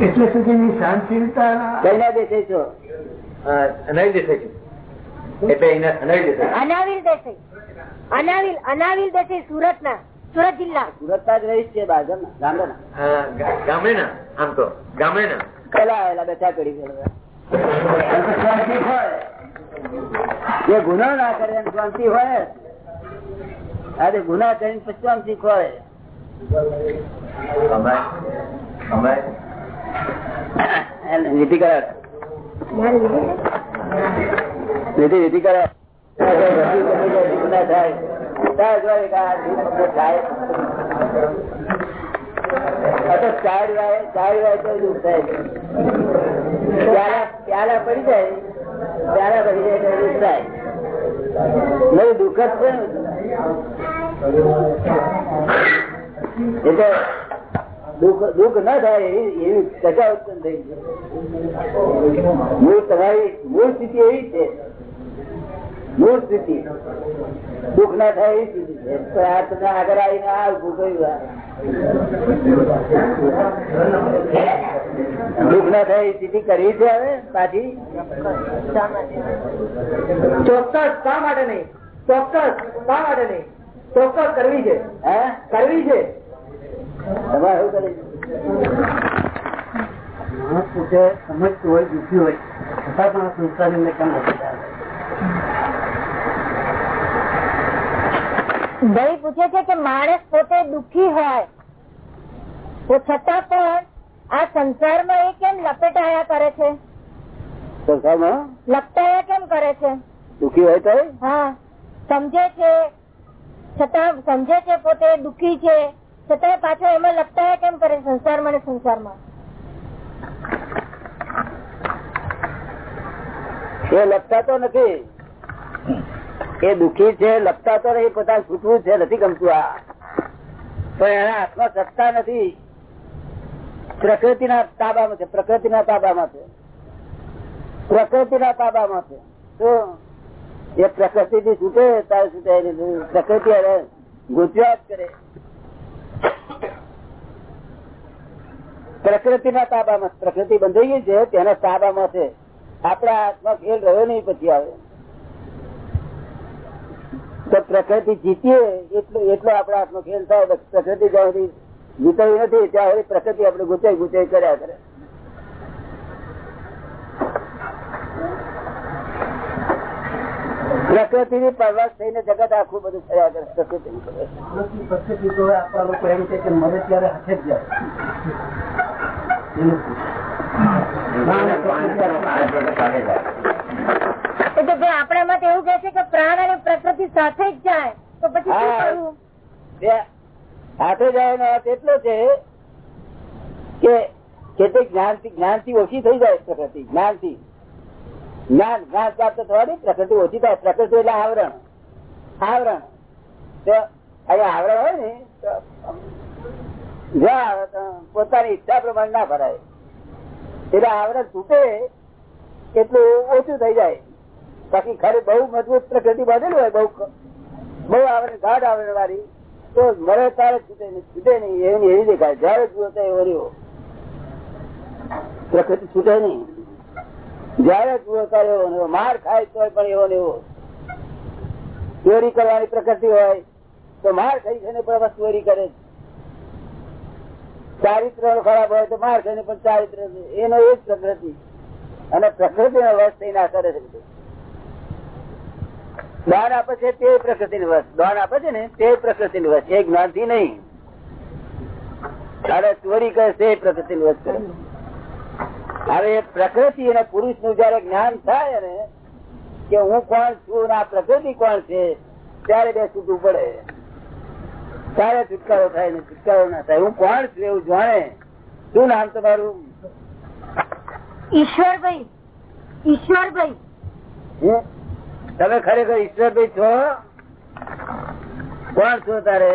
એટલે સુધીની સહનશીલતા કઈના દેશે છો. અનાવી દેસાઈ છે. એટલે એના અનાવી દેસાઈ અનાવિલ દેસાઈ અનાવિલ અનાવિલ દેસાઈ સુરત ના સુરત જિલ્લા. સુરત જ રહીશ છે બાજુ ગામડા હા, ગા- ગામડે ના આમ તો ગામડે ના પેલા આવેલા બેઠા કરી શાંતિ જે ગુનો ના કરે શાંતિ હોય. આજે ગુના કરીને પછી શાંતિ હોય વિધિ કરાવે વિધિ વિધિ કરાવે ગુના થાય ત્યાં જોડે કે આ ગુનો થાય આ તો ચાર વાય ચાર વાય તો દુઃખ થાય પ્યાલા પડી જાય પ્યાલા પડી જાય થાય નહીં દુઃખ જ છે એટલે દુઃખ દુઃખ ના થાય એવી એવી સજા ઉત્પન્ન થઈ છે. મૂળ તમારી મૂળ સ્થિતિ એવી છે. મૂળ સ્થિતિ. દુઃખ ના થાય એવી સ્થિતિ છે. તો આ તમે આગળ આવીને આ ઉભું કર્યું દુઃખ ના થાય એવી સ્થિતિ કરવી છે હવે પાછી? ચોક્કસ શા માટે નહીં? ચોક્કસ શા માટે નહીં? ચોક્કસ કરવી છે. હે? કરવી છે. તમારે શું કરે માણસ પોતે સમજતું હોય દુઃખી હોય છતાં પણ આ સંસ્કારની અંદર કેમ નથી ભાઈ પૂછે છે કે માણસ પોતે દુઃખી હોય તો છતાં પણ આ સંસારમાં એ કેમ લપેટાયા કરે છે? સંસારમાં? લપટાયા કેમ કરે છે? દુઃખી હોય તો હા સમજે છે છતાં સમજે છે પોતે દુઃખી છે. છતાં પાછો એમાં લપટાયા કેમ કરે સંસારમાં ને સંસારમાં? એ લપતા તો નથી. એ દુખી છે લપતા તો નહીં પોતાને છૂટવું છે, નથી ગમતું આ. તો એના હાથમાં સત્તા નથી. પ્રકૃતિના તાબામાં છે, પ્રકૃતિના તાબામાં છે. પ્રકૃતિના તાબામાં છે. તો એ પ્રકૃતિ થી છૂટે, તારે છૂટે પ્રકૃતિ ગુજરાત કરે. પ્રકૃતિના તાબામાં. પ્રકૃતિ બંધાઈ ગઈ છે, તેના તાબામાં છે. આપણા હાથમાં ખેલ રહ્યો નહીં, પછી આવે. તો પ્રકૃતિ જીતીએ, એટલો એટલો આપણા હાથમાં ખેલ થાય પ્રકૃતિ જ્યાં સુધી જીતવી નથી, ત્યાં સુધી પ્રકૃતિ આપણે ગુચાઈ ગુચાઈ કર્યા કરે. પ્રકૃતિ ની પરવાસ થઈને જગત આખું બધું થયા કરે પ્રકૃતિ. પ્રકૃતિ તો આપણા લોકો એમ છે કે મને ત્યારે હાથે જ જાય. એ તો ભાઈ આપણા માટે એવું કે છે કે પ્રાણ અને પ્રકૃતિ સાથે જ જાય. તો પછી શું. કરવું? બે જવાનો અર્થ એટલો છે કે કેટલીક જ્ઞાનથી જ્ઞાનથી ઓછી થઈ જાય પ્રકૃતિ જ્ઞાનથી. જ્ઞાન જ્ઞાન પ્રાપ્ત થવાની પ્રકૃતિ ઓછી થાય. પ્રકૃતિ એટલે આવરણ. આવરણ. આવરણ હોય ને પોતાની ઈચ્છા પ્રમાણે ના ભરાય. એટલે આવરણ તૂટે, એટલું ઓછું થઈ જાય. બાકી ખરે બહુ મજબૂત પ્રકૃતિ બાંધેલું હોય, બહુ બહુ આવરણ, ગાઢ આવરણ વાળી તો મરે તારે છૂટે નહીં છૂટે નહીં. એવી એવી દેખાય. જયારે જુઓ ત્યારે પ્રકૃતિ છૂટે નહીં. જયારે જુઓ ત્યારે એવો માર ખાય તો પણ એવો ને ચોરી કરવાની પ્રકૃતિ હોય તો માર ખાઈ છે ચોરી કરે ચારિત્ર ખરાબ હોય તો માર ખાઈને પણ ચારિત્ર એનો એ જ પ્રકૃતિ. અને પ્રકૃતિ નો વસ થઈને આ કરે છે દાન આપે છે તે પ્રકૃતિ નું વસ દાન આપે છે ને તે પ્રકૃતિ નું વસ એ જ્ઞાનથી નહીં ચોરી કરે તે પ્રકૃતિ નું વસ કરે હવે પ્રકૃતિ અને પુરુષનું જયારે જ્ઞાન થાય ને કે હું કોણ છું આ પ્રકૃતિ કોણ છે ત્યારે બે છૂટવું પડે ત્યારે છુટકારો થાય ને છુટકારો ના થાય. હું કોણ છું એવું જાણે. શું નામ તમારું? ઈશ્વરભાઈ. ઈશ્વરભાઈ? તમે ખરેખર ઈશ્વરભાઈ છો? કોણ છો તારે?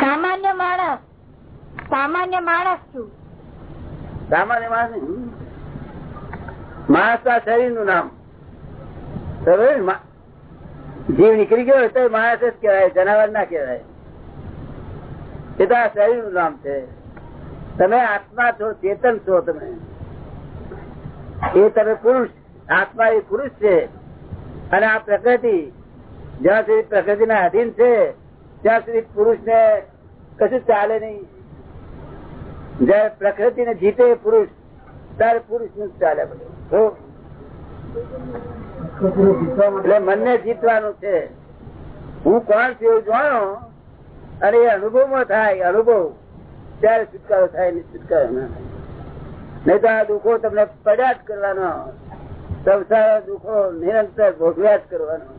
સામાન્ય માણસ સામાન્ય માણસ છું. સામાન્ય માણસ માણસ ના શરીરનું નામ જીવ નીકળી ગયો તો માણસ જ કેવાય જનાવર ના કેવાય એ તો આ શરીરનું નામ છે. તમે આત્મા છો, ચેતન છો તમે. એ તમે પુરુષ, આત્મા એ પુરુષ છે. અને આ પ્રકૃતિ, જ્યાં સુધી પ્રકૃતિ ના અધીન છે, ત્યાં સુધી પુરુષ ને કશું ચાલે નહીં. જયારે પ્રકૃતિ ને જીતે પુરુષ, ત્યારે પુરુષનું ચાલે એટલે મનને જીતવાનું છે. હું કોણ છું જાણો, અને એ અનુભવમાં થાય, અનુભવ. ત્યારે છુટકારો થાય ને છુટકારો નહીં તો આ દુઃખો તમને પડ્યા જ કરવાનો. સંસાર દુઃખો નિરંતર ભોગવ્યા જ કરવાનો.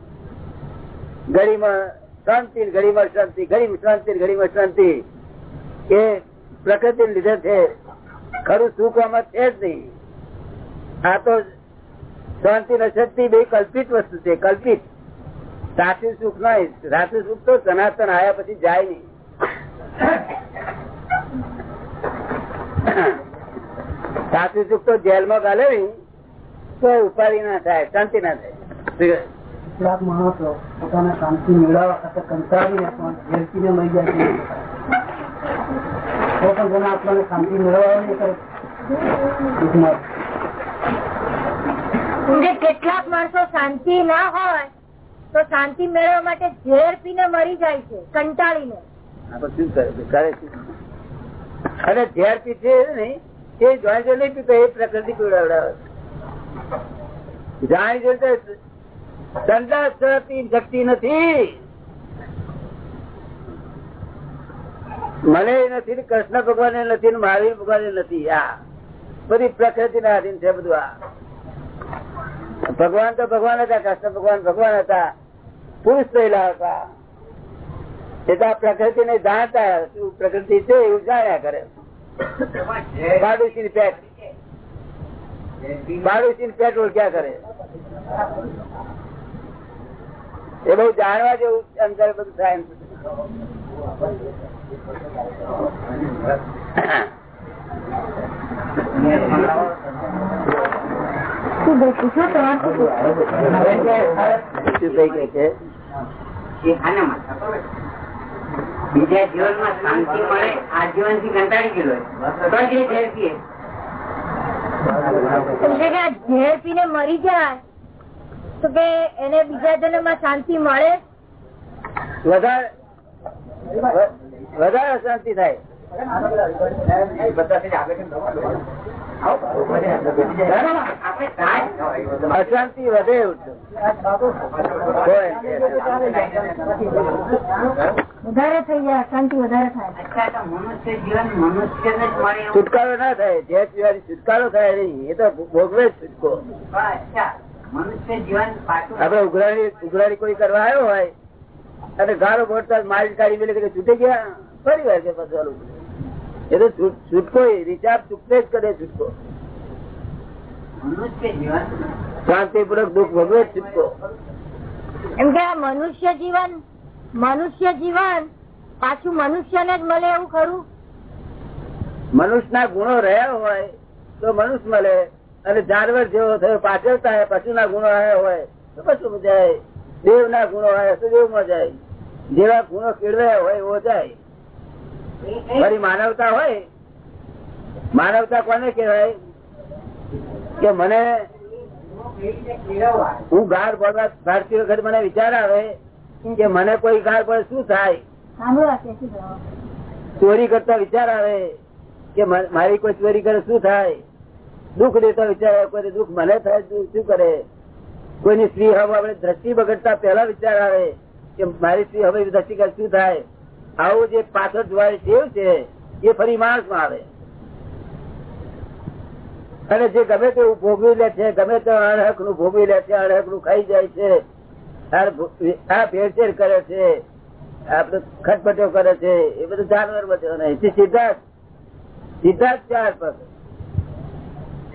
ઘડીમાં શાંતિ ઘડીમાં શાંતિ ઘડી શાંતિ ઘડીમાં શાંતિ. એ પ્રકૃતિ લીધે છે. ખરું સુખ આમાં છે જ નહીં. આ તો શાંતિ ને શક્તિ બે કલ્પિત વસ્તુ છે, કલ્પિત. સાચું સુખ નહીં સાચું સુખ તો સનાતન આયા પછી જાય નહીં. સાચું સુખ તો જેલમાં ગાલે તો ઉપાધિ ના થાય, શાંતિ ના થાય. કેટલાક શાંતિ મેળવવા ઝેરતીને મરી જાય તો પણ જેના આત્માને શાંતિ મેળવવા નહીં કરે દુઃખમાં. કે કેટલાક માણસો શાંતિ ના હોય તો શાંતિ મેળવવા માટે ઝેર પીને મરી જાય છે કંટાળીને? અને ઝેર પીછે નહીં એ જોઈ જો નહીં પીતો એ પ્રકૃતિ પીવડાવડાવે જાણી જોઈ સંદાસ શક્તિ નથી મને નથી કૃષ્ણ ભગવાન નથી મહાવીર ભગવાન નથી, આ બધી પ્રકૃતિ ના આધીન છે બધું આ. ભગવાન તો ભગવાન હતા, કૃષ્ણ ભગવાન ભગવાન હતા, પુરુષ થયેલા હતા. એ તો આ પ્રકૃતિ ને જાણતા શું પ્રકૃતિ છે એવું જાણ્યા કરે. પાડોશી પેટ. પાડોશી પેટ ઓળખ્યા કરે. એ બહુ જાણવા જેવું અંદર બધું થાય બીજા જીવનમાં શાંતિ મળે આ જીવનથી કંટાળી ગયેલો હોય. તો જે ઝેર પીએ. ઝેર પીને મરી જાય તો કે એને બીજા જન્મમાં શાંતિ મળે વધારે વધારે શાંતિ થાય. અશાંતિ વધે. વધારે થઈ જાય અશાંતિ વધારે થાય. મનુષ્ય જીવન મનુષ્ય ને છુટકારો ના થાય. જે પીવાની છુટકારો થાય નહીં એ તો ભોગવે છૂટકો. મનુષ્ય જીવન આપડે ઉઘરાણી ઉઘરાણી કોઈ કરવા આવ્યો હોય અને ગાળો ભરતા માઇલ કાઢી મેલે કે છૂટી ગયા? ફરી વાર કે પછી એ તો છૂટકો રિચાર્જ ચૂકતે જ કરે છૂટકો. મનુષ્ય જીવન? શાંતિપૂર્વક દુઃખ ભગવે છૂટકો. એમ કે મનુષ્ય જીવન મનુષ્ય જીવન પાછું મનુષ્યને જ મળે એવું ખરું? મનુષ્ય ના ગુણો રહ્યા હોય તો મનુષ્ય મળે. અને જાનવર જેવો થયો પાછળ થાય પશુ ના ગુણો રહ્યા હોય તો પશુ જાય દેવ ના ગુણો હોય તો દેવમાં જાય. જેવા ગુણો કેળવ્યા હોય એવો જાય. ફરી માનવતા હોય માનવતા કોને કહેવાય? કે મને હું ગાર બોલવા ભારતીય વખત મને વિચાર આવે કે મને કોઈ ગાર પર શું થાય. ચોરી કરતા વિચાર આવે કે મારી કોઈ ચોરી કરે શું થાય? દુઃખ દેતા વિચાર આવે કોઈ દુઃખ મને થાય શું કરે? કોઈની સ્ત્રી હવે આપણે દ્રષ્ટિ બગડતા પહેલા વિચાર આવે કે મારી સ્ત્રી હવે દ્રષ્ટિ શું થાય? આવું જે પાછળ જોવાની ટેવ છે, એ ફરી માણસમાં આવે. અને જે ગમે તે ભોગવી લે છે, ગમે તે અણહકનું ભોગવી લે છે અણહકનું ખાઈ જાય છે, આ ભેળસેળ કરે છે આપડે ખટપટો કરે છે, એ બધું જાનવર બધું નહીં સિદ્ધાર્થ જ ચાર પગ.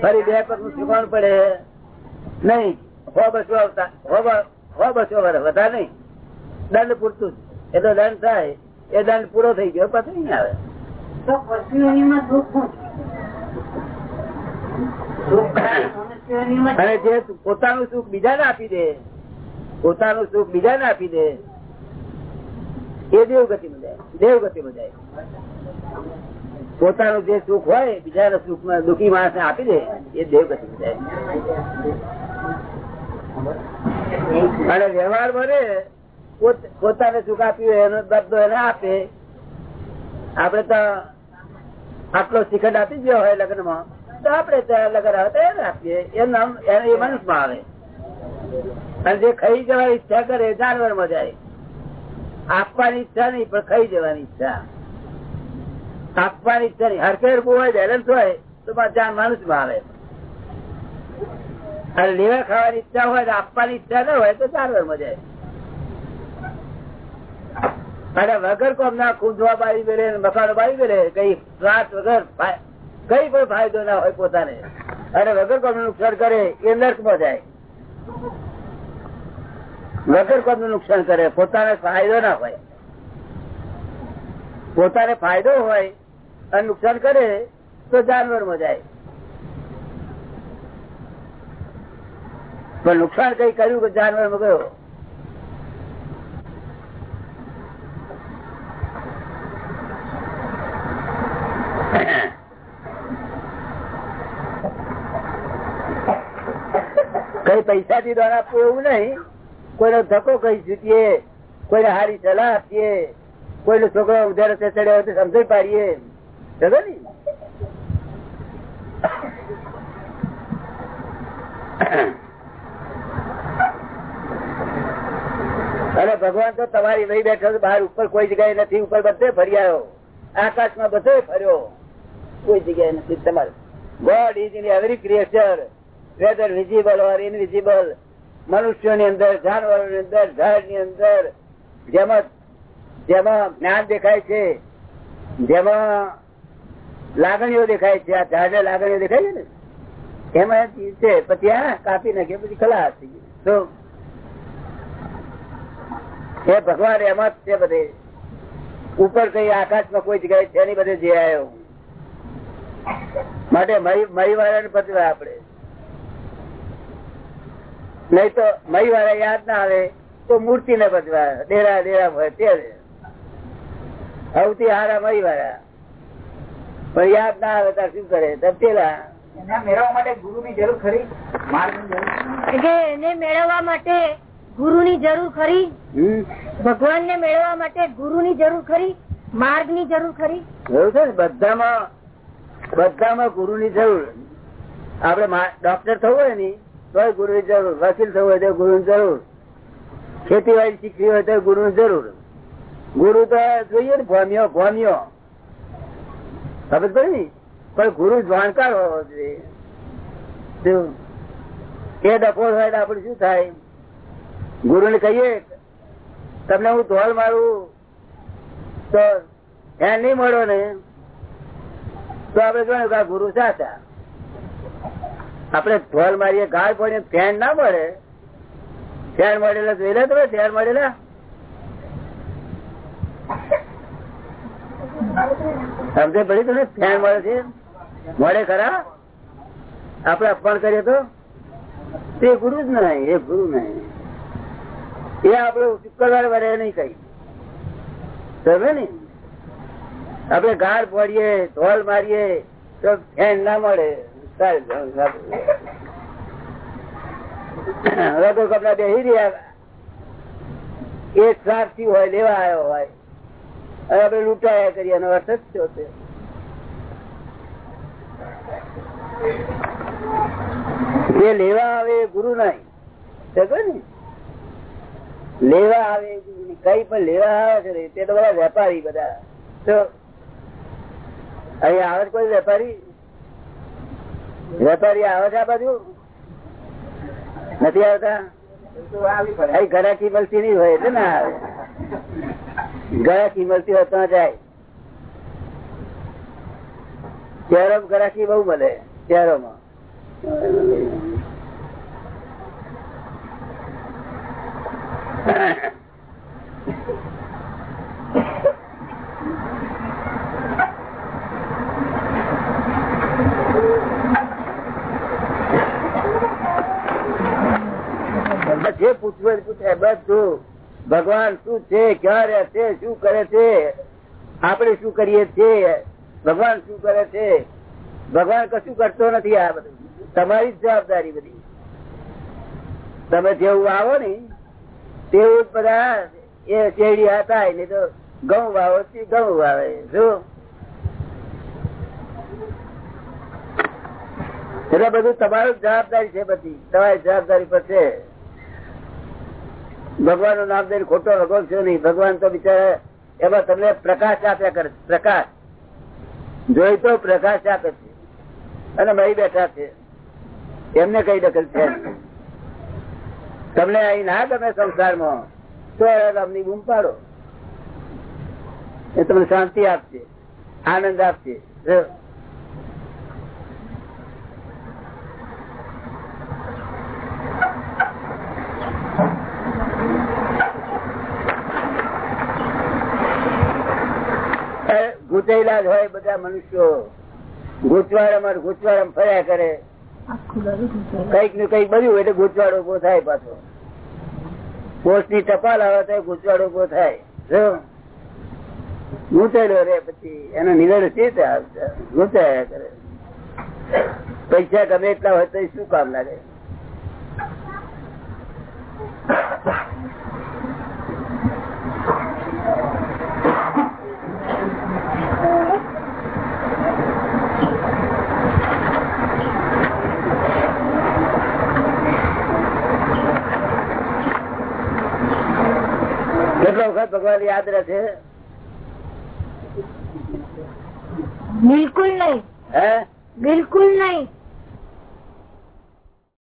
ફરી બે પગનું ચુકવણ પડે. નહીં. હો બસો આવતા હો બસો વધારે નહીં. દંડ પૂરતું. એટલો દંડ થાય. એ દંડ પૂરો થઈ ગયો પછી નહીં આવે. તો પશુઓનીમાં દુઃખ અને જે પોતાનું સુખ બીજાને આપી દે પોતાનું સુખ બીજાને આપી દે એ દેવગતિ માં જાય દેવગતિ માં જાય. પોતાનું જે સુખ હોય બીજાના સુખમાં દુઃખી માણસ આપી દે એ દેવગતિ માં જાય. અને વ્યવહાર મળે પોતાને સુખ આપ્યું એનો બદલો એને આપે. આપડે તો આટલો શિખંડ આપી ગયો હોય લગ્નમાં તો આપડે લગ્ન આવે તો એને આપીએ. એ નામ, એને એ મનુષ્યમાં આવે. અને જે ખાઈ જવાની ઈચ્છા કરે જાનવરમાં જાય. આપવાની ઈચ્છા નહીં, પણ ખાઈ જવાની ઈચ્છા. આપવાની ઈચ્છા નહીં. હરકેર હોય બેલેન્સ હોય, તો જાન માણસમાં આવે. અને ખાવાની ઈચ્છા હોય આપવાની ઈચ્છા ના હોય તો જાનવરમાં અને વગર કોમ ના કૂદવા બાળી ગયેલે મકાનો બાળી ગયેલે કઈ શ્વાસ વગર કઈ પણ ફાયદો ના હોય પોતાને. અને વગર કોમ નુકસાન કરે એ નર્કમાં જાય. વગર કોમ નુકસાન કરે, પોતાને ફાયદો ના હોય. પોતાને ફાયદો હોય અને નુકસાન કરે તો જાનવરમાં જાય. પણ નુકસાન કઈ કર્યું કે જાનવરમાં ગયો કઈ પૈસા થી દ્વારા આપવું એવું નહીં. કોઈનો ધક્કો કઈ છૂટીએ કોઈને સારી સલાહ આપીએ, કોઈનો છોકરો ઉધાર ચડ્યો હોય તો સમજાઈ પાડીએ. ને અને ભગવાન તો તમારી વહી બેઠો બહાર ઉપર કોઈ જગ્યાએ નથી, ઉપર બધે ફરી આવ્યો. આકાશમાં બધે ફર્યો. કોઈ જગ્યાએ નથી તમારે. God is in every creature whether visible or invisible મનુષ્યોની અંદર, જાનવરોની અંદર ઝાડની અંદર. જેમાં જેમાં જ્ઞાન દેખાય છે, જેમાં લાગણીઓ દેખાય છે. આ ઝાડ લાગણીઓ દેખાય છે ને? એમાં છે. પછી આ કાપી નાખે, પછી ખલાસ થઈ તો એ ભગવાન એમાં જ છે બધે. ઉપર કઈ આકાશમાં કોઈ જગ્યાએ છે નહીં બધે જે આવ્યો માટે મહી વાળા પતવા આપડે. નહીં તો મહી વાળા યાદ ના આવે તો મૂર્તિ ને પતવા ડેરા ડેરા હોય તે સૌથી હારા મહી વાળા પણ યાદ ના આવે ત્યારે શું કરે? તપેલા મેળવવા માટે ગુરુ ની જરૂર ખરી? કે એને મેળવવા માટે ગુરુ ની જરૂર ખરી? ભગવાન ને મેળવવા માટે ગુરુ ની જરૂર ખરી? માર્ગની જરૂર ખરી? એવું છે ને. બધામાં બધામાં ગુરુ ની જરૂર આપડે ડોક્ટર થવું હોય ને તો ગુરુ ની જરૂર. વકીલ થવું હોય તો ગુરુ ની જરૂર. ખેતીવાડી શીખવી હોય તો ગુરુ ની જરૂર. ગુરુ તો જોઈએ ને ભોમિયો ભોમિયો. ખબર પડે ને? પણ ગુરુ જાણકાર હોવો જોઈએ. એ ડકોર હોય તો આપડે શું થાય? ગુરુ ને કહીએ, તમને હું ધોલ મારું, તો ધ્યાન નહીં મળો ને? તો આપડે જોયું કે ગુરુ સાચા આપડે ધોલ મારીએ, ગાળ પડીએ ફેન ના મળે. ફેન મળેલા જોયેલા તમે ફેન મળેલા? સમજે પડી તમે ફેન મળે છે? મળે ખરા? આપડે અપમાન કરીએ તો? તે ગુરુ જ નહીં, એ ગુરુ નહીં. એ આપડે શુક્રવાર વરે નહીં કઈ સમજે ને? આપડે ગાળ પડીએ ઢોલ મારીએ, તો ફેન ના મળે. લેવા આવ્યો હોય. અને આપડે લૂંટાયા કરીએ, એનો અર્થ જ લેવા આવે ગુરુ નહીં. ને? લેવા આવે કઈ પણ લેવા આવે છે તે તો બધા વેપારી બધા. તો અહીં આવે કોઈ વેપારી? વેપારી આવે છે આ બાજુ? નથી આવતા? ગરાકી મળતી નહીં હોય એટલે ના આવે. ગરાકી મળતી જાય. શહેરો ગરાકી બહુ મળે શહેરોમાં જે પૂછવું પૂછે બધું ભગવાન શું છે, ક્યાં રહે છે, શું કરે છે? આપણે શું કરીએ છીએ? ભગવાન શું કરે છે? ભગવાન કશું કરતો નથી આ બધું. તમારી જ જવાબદારી બધી. તમે જેવું આવો ને તેવું બધા એ શેરડી હતા નહીં તો ઘઉં વાવો ઘઉં વાવે. શું એટલે બધું તમારું જવાબદારી છે બધી. તમારી જવાબદારી પર છે. ભગવાનનું નામ દઈને ખોટો લગો નહીં. ભગવાન તો બિચારા એમાં તમને પ્રકાશ આપ્યા કરે પ્રકાશ. જોઈ તો પ્રકાશ આપે છે. અને મહી બેઠા છે. એમને કઈ દખલ છે. તમને અહીં ના ગમે સંસારમાં, તો રામની બૂમ પાડો. એ તમને શાંતિ આપશે, આનંદ આપશે. જો. જ હોય બધા મનુષ્યો ગૂંચવાડામાં ગૂંચવાડામાં ફર્યા કરે. કંઈક ને કંઈક બધું એટલે ગૂંચવાડો ઊભો થાય પાછો. પોસ્ટની ટપાલ આવે તો ગૂંચવાડો ઊભો થાય. ગૂંચાડ્યો રે પછી એનો નિવેડ છે ગૂંચાયા કરે. પૈસા ગમે એટલા હોય તો શું કામ લાગે? વખત ભગવાન યાદ રહેશે? બિલકુલ નહીં. હે? બિલકુલ નહીં.